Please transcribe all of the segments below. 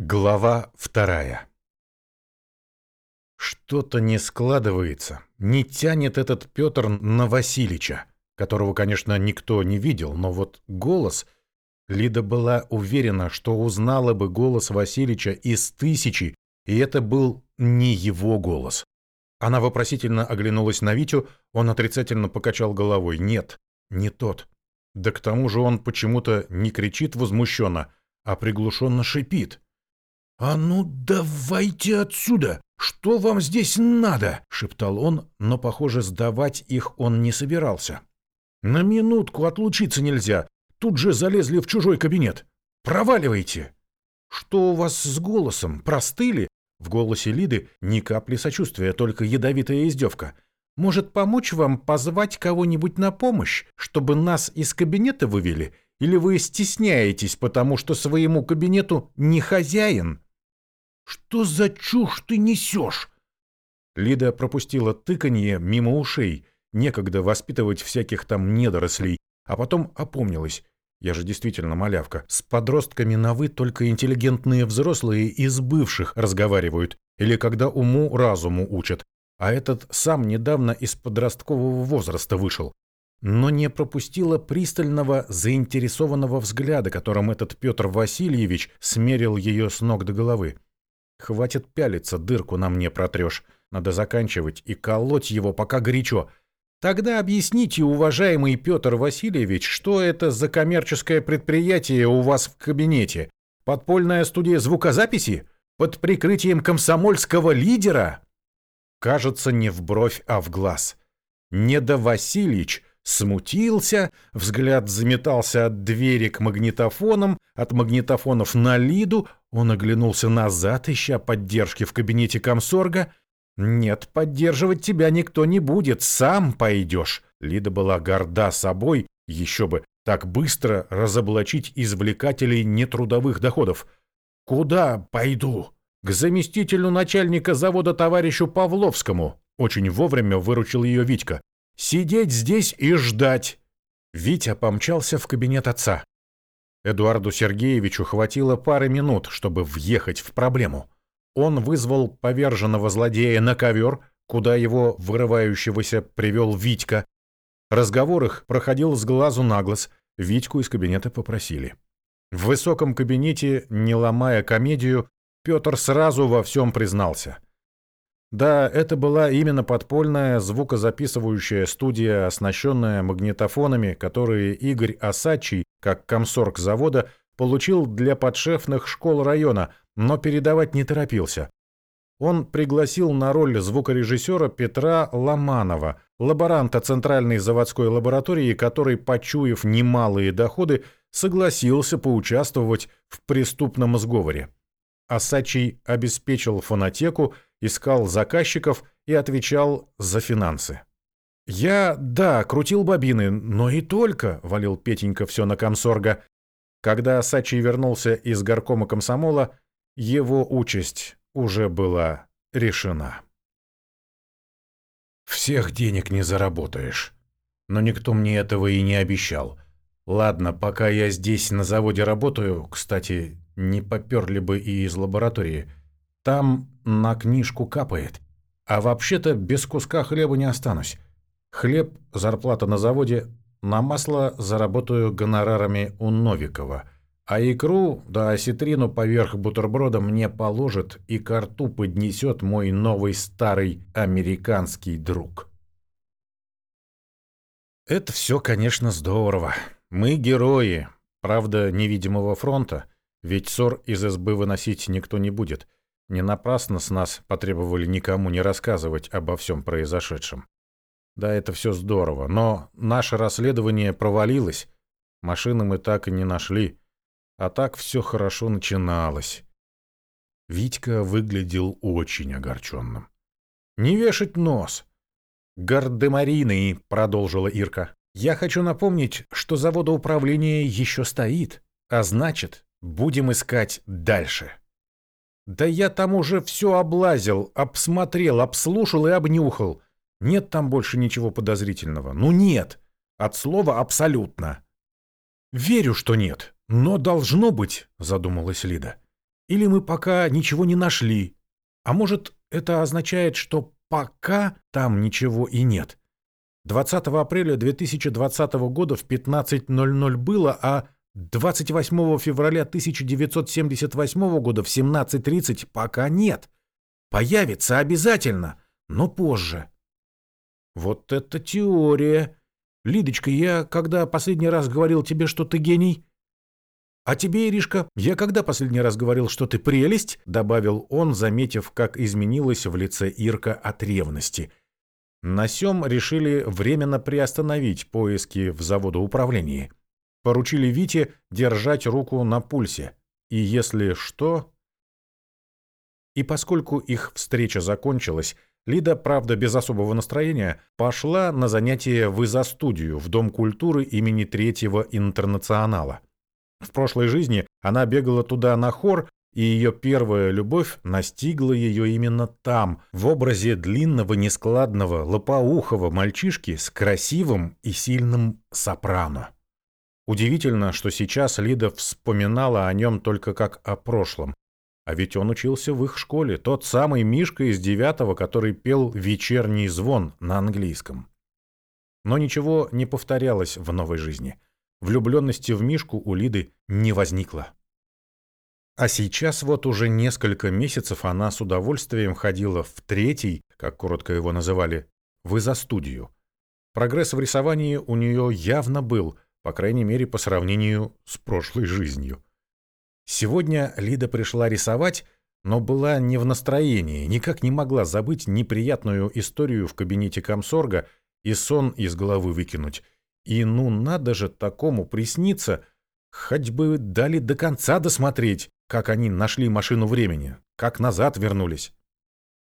Глава вторая Что-то не складывается, не тянет этот Петр на Васильича, которого, конечно, никто не видел, но вот голос... Лида была уверена, что узнала бы голос Васильича из тысячи, и это был не его голос. Она вопросительно оглянулась на Витю, он отрицательно покачал головой. Нет, не тот. Да к тому же он почему-то не кричит возмущенно, а приглушенно шипит. «А ну давайте отсюда! Что вам здесь надо?» — шептал он, но, похоже, сдавать их он не собирался. «На минутку отлучиться нельзя. Тут же залезли в чужой кабинет. Проваливайте!» «Что у вас с голосом? Простыли?» В голосе Лиды ни капли сочувствия, только ядовитая издевка. «Может, помочь вам позвать кого-нибудь на помощь, чтобы нас из кабинета вывели? Или вы стесняетесь, потому что своему кабинету не хозяин?» Что за чушь ты несешь? Лида пропустила тыканье мимо ушей. Некогда воспитывать всяких там недорослей. А потом опомнилась. Я же действительно малявка. С подростками на «вы» только интеллигентные взрослые из бывших разговаривают. Или когда уму-разуму учат. А этот сам недавно из подросткового возраста вышел. Но не пропустила пристального, заинтересованного взгляда, которым этот Петр Васильевич смерил ее с ног до головы. Хватит пялиться, дырку на мне протрешь. Надо заканчивать и колоть его, пока горячо. Тогда объясните, уважаемый Петр Васильевич, что это за коммерческое предприятие у вас в кабинете? Подпольная студия звукозаписи? Под прикрытием комсомольского лидера? Кажется, не в бровь, а в глаз. Неда Васильевич смутился, взгляд заметался от двери к магнитофонам, от магнитофонов на Лиду, он оглянулся назад, ища поддержки в кабинете комсорга. «Нет, поддерживать тебя никто не будет, сам пойдешь». Лида была горда собой, еще бы, так быстро разоблачить извлекателей нетрудовых доходов. «Куда пойду?» «К заместителю начальника завода товарищу Павловскому». Очень вовремя выручил ее Витька. «Сидеть здесь и ждать». Витя помчался в кабинет отца. Эдуарду Сергеевичу хватило пары минут, чтобы въехать в проблему. Он вызвал поверженного злодея на ковер, куда его вырывающегося привел Витька. Разговор их проходил с глазу на глаз, Витьку из кабинета попросили. В высоком кабинете, не ломая комедию, Петр сразу во всем признался — да, это была именно подпольная звукозаписывающая студия, оснащенная магнитофонами, которые Игорь Осадчий, как комсорг завода, получил для подшефных школ района, но передавать не торопился. Он пригласил на роль звукорежиссера Петра Ломанова, лаборанта Центральной заводской лаборатории, который, почуяв немалые доходы, согласился поучаствовать в преступном сговоре. Осадчий обеспечил фонотеку, искал заказчиков и отвечал за финансы. «Я, да, крутил бобины, но и только», — валил Петенька все на комсорга. Когда Сачий вернулся из горкома комсомола, его участь уже была решена. «Всех денег не заработаешь. Но никто мне этого и не обещал. Ладно, пока я здесь на заводе работаю, кстати, не поперли бы и из лаборатории. Там на книжку капает. А вообще-то без куска хлеба не останусь. Хлеб, зарплата на заводе, на масло заработаю гонорарами у Новикова. А икру да осетрину поверх бутерброда мне положит и к рту поднесет мой новый старый американский друг. Это все, конечно, здорово. Мы герои, правда, невидимого фронта, ведь ссор из СБ выносить никто не будет — не напрасно с нас потребовали никому не рассказывать обо всем произошедшем. Да, это все здорово, но наше расследование провалилось. Машины мы так и не нашли. А так все хорошо начиналось. Витька выглядел очень огорченным. «Не вешать нос!» «Гардемарины», — продолжила Ирка. «Я хочу напомнить, что заводоуправление еще стоит, а значит, будем искать дальше». Да я там уже все облазил, обсмотрел, обслушал и обнюхал. Нет там больше ничего подозрительного. Ну нет. От слова абсолютно. Верю, что нет. Но должно быть, задумалась Лида. Или мы пока ничего не нашли. А может, это означает, что пока там ничего и нет. 20 апреля 2020 года в 15.00 было, а 28 февраля 1978 года в 17.30 пока нет. Появится обязательно, но позже. Вот это теория. Лидочка, я когда последний раз говорил тебе, что ты гений? А тебе, Иришка, я когда последний раз говорил, что ты прелесть? Добавил он, заметив, как изменилось в лице Ирка от ревности. На сём решили временно приостановить поиски в заводоуправлении. Поручили Вите держать руку на пульсе. И если что... И поскольку их встреча закончилась, Лида, правда, без особого настроения, пошла на занятия в изо-студию в Дом культуры имени Третьего Интернационала. В прошлой жизни она бегала туда на хор, и ее первая любовь настигла ее именно там, в образе длинного, нескладного, лопоухого мальчишки с красивым и сильным сопрано. Удивительно, что сейчас Лида вспоминала о нем только как о прошлом. А ведь он учился в их школе, тот самый Мишка из девятого, который пел «Вечерний звон» на английском. Но ничего не повторялось в новой жизни. Влюбленности в Мишку у Лиды не возникло. А сейчас вот уже несколько месяцев она с удовольствием ходила в третий, как коротко его называли, в изо-студию. Прогресс в рисовании у нее явно был, по крайней мере, по сравнению с прошлой жизнью. Сегодня Лида пришла рисовать, но была не в настроении, никак не могла забыть неприятную историю в кабинете комсорга и сон из головы выкинуть. И ну надо же такому присниться, хоть бы дали до конца досмотреть, как они нашли машину времени, как назад вернулись.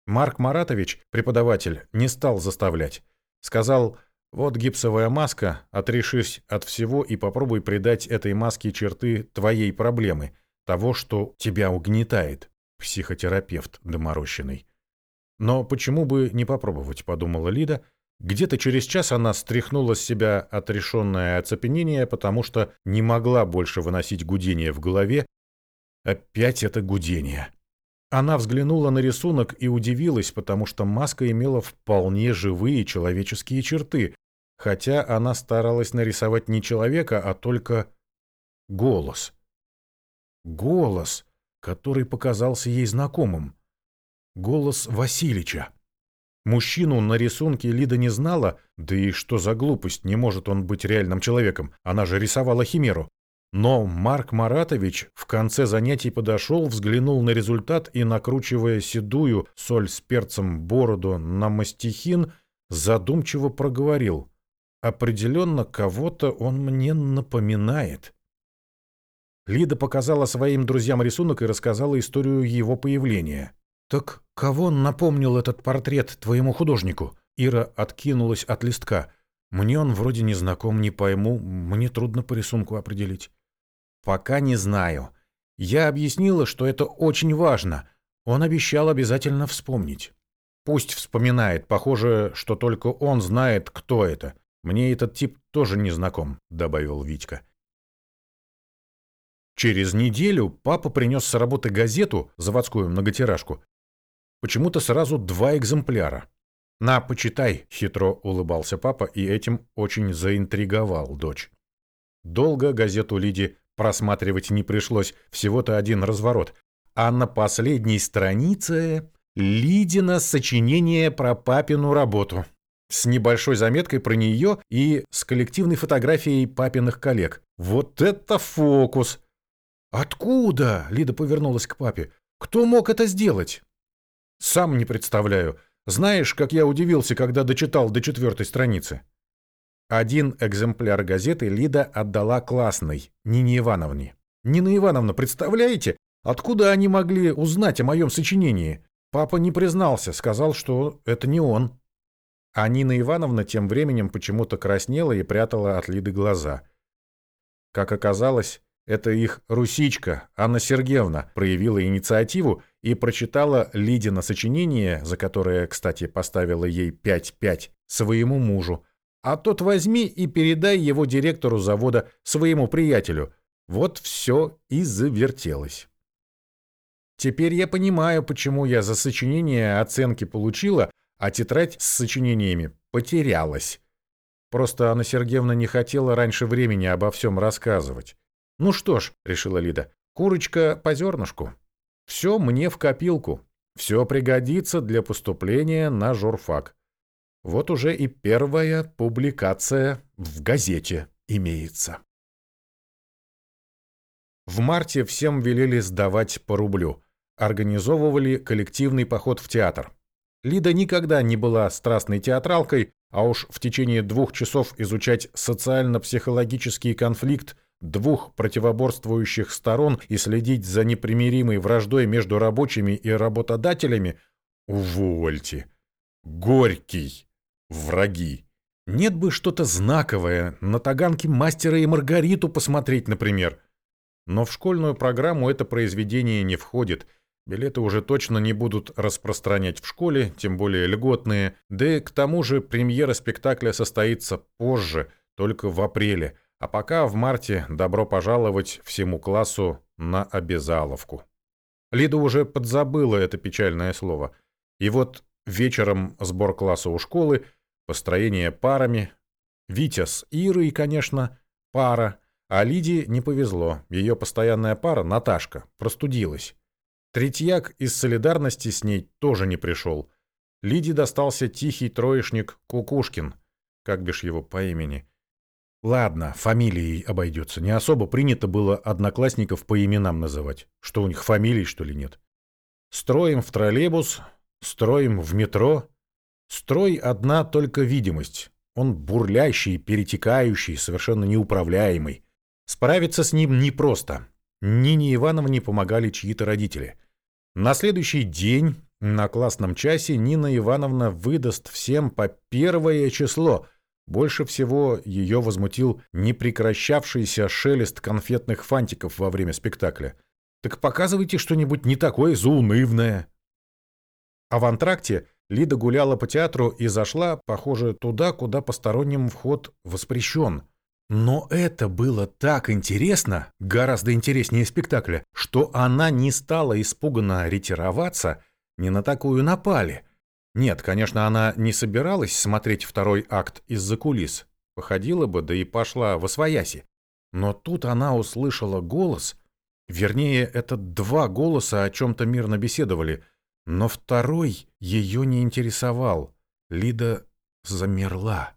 Марк Маратович, преподаватель, не стал заставлять. Сказал, вот гипсовая маска, отрешись от всего и попробуй придать этой маске черты твоей проблемы – того, что тебя угнетает, психотерапевт доморощенный. Но почему бы не попробовать, подумала Лида. Где-то через час она стряхнула с себя отрешенное оцепенение, потому что не могла больше выносить гудение в голове. Опять это гудение. Она взглянула на рисунок и удивилась, потому что маска имела вполне живые человеческие черты, хотя она старалась нарисовать не человека, а только голос. Голос, который показался ей знакомым. Голос Василича. Мужчину на рисунке Лида не знала, да и что за глупость, не может он быть реальным человеком, она же рисовала химеру. Но Марк Маратович в конце занятий подошел, взглянул на результат и, накручивая седую соль с перцем бороду на мастихин, задумчиво проговорил. «Определенно кого-то он мне напоминает». Лида показала своим друзьям рисунок и рассказала историю его появления. «Так кого напомнил этот портрет твоему художнику?» Ира откинулась от листка. «Мне он вроде не знаком, не пойму, мне трудно по рисунку определить». «Пока не знаю. Я объяснила, что это очень важно. Он обещал обязательно вспомнить». «Пусть вспоминает. Похоже, что только он знает, кто это. Мне этот тип тоже не знаком», — добавил Витька. Через неделю папа принес с работы газету, заводскую многотиражку. Почему-то сразу два экземпляра. «На, почитай», — хитро улыбался папа и этим очень заинтриговал дочь. Долго газету Лиде просматривать не пришлось, всего-то один разворот. А на последней странице Лидина сочинение про папину работу. С небольшой заметкой про нее и с коллективной фотографией папиных коллег. Вот это фокус! «Откуда?» — Лида повернулась к папе. «Кто мог это сделать?» «Сам не представляю. Знаешь, как я удивился, когда дочитал до четвертой страницы?» Один экземпляр газеты Лида отдала классной, Нине Ивановне. «Нина Ивановна, представляете, откуда они могли узнать о моем сочинении?» Папа не признался, сказал, что это не он. А Нина Ивановна тем временем почему-то краснела и прятала от Лиды глаза. Как оказалось, это их русичка, Анна Сергеевна, проявила инициативу и прочитала Лидина сочинение, за которое, кстати, поставила ей 5-5, своему мужу. А тот возьми и передай его директору завода, своему приятелю. Вот все и завертелось. Теперь я понимаю, почему я за сочинение оценки получила, а тетрадь с сочинениями потерялась. Просто Анна Сергеевна не хотела раньше времени обо всем рассказывать. «Ну что ж», — решила Лида, — «курочка по зернышку. Все мне в копилку. Все пригодится для поступления на журфак. Вот уже и первая публикация в газете имеется». В марте всем велели сдавать по рублю. Организовывали коллективный поход в театр. Лида никогда не была страстной театралкой, а уж в течение двух часов изучать социально-психологический конфликт двух противоборствующих сторон и следить за непримиримой враждой между рабочими и работодателями – увольте. Горький. Враги. Нет бы что-то знаковое, на таганке мастера и Маргариту посмотреть, например. Но в школьную программу это произведение не входит – Билеты уже точно не будут распространять в школе, тем более льготные. Да и к тому же премьера спектакля состоится позже, только в апреле. А пока в марте добро пожаловать всему классу на обязаловку. Лида уже подзабыла это печальное слово. И вот вечером сбор класса у школы, построение парами. Витя с Ирой, конечно, пара. А Лиде не повезло. Ее постоянная пара, Наташка, простудилась. Третьяк из солидарности с ней тоже не пришел. Лиде достался тихий троечник Кукушкин, как бишь его по имени. Ладно, фамилией обойдется. Не особо принято было одноклассников по именам называть. Что у них фамилий, что ли, нет? Строим в троллейбус, строим в метро. Строй одна только видимость. Он бурлящий, перетекающий, совершенно неуправляемый. Справиться с ним непросто. Нине Ивановне помогали чьи-то родители. На следующий день на классном часе Нина Ивановна выдаст всем по первое число. Больше всего ее возмутил непрекращавшийся шелест конфетных фантиков во время спектакля. Так показывайте что-нибудь не такое заунывное. А в антракте Лида гуляла по театру и зашла, похоже, туда, куда посторонним вход воспрещен. Но это было так интересно, гораздо интереснее спектакля, что она не стала испуганно ретироваться, не на такую напали. Нет, конечно, она не собиралась смотреть второй акт из-за кулис. Походила бы, да и пошла во свояси. Но тут она услышала голос, вернее, это два голоса о чем-то мирно беседовали, но второй ее не интересовал. Лида замерла.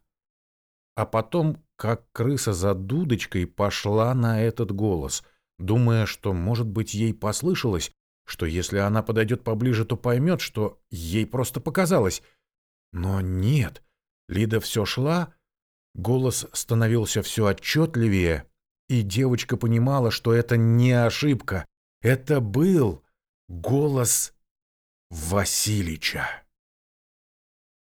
А потом как крыса за дудочкой пошла на этот голос, думая, что, может быть, ей послышалось, что если она подойдет поближе, то поймет, что ей просто показалось. Но нет, Лида все шла, голос становился все отчетливее, и девочка понимала, что это не ошибка, это был голос Василича.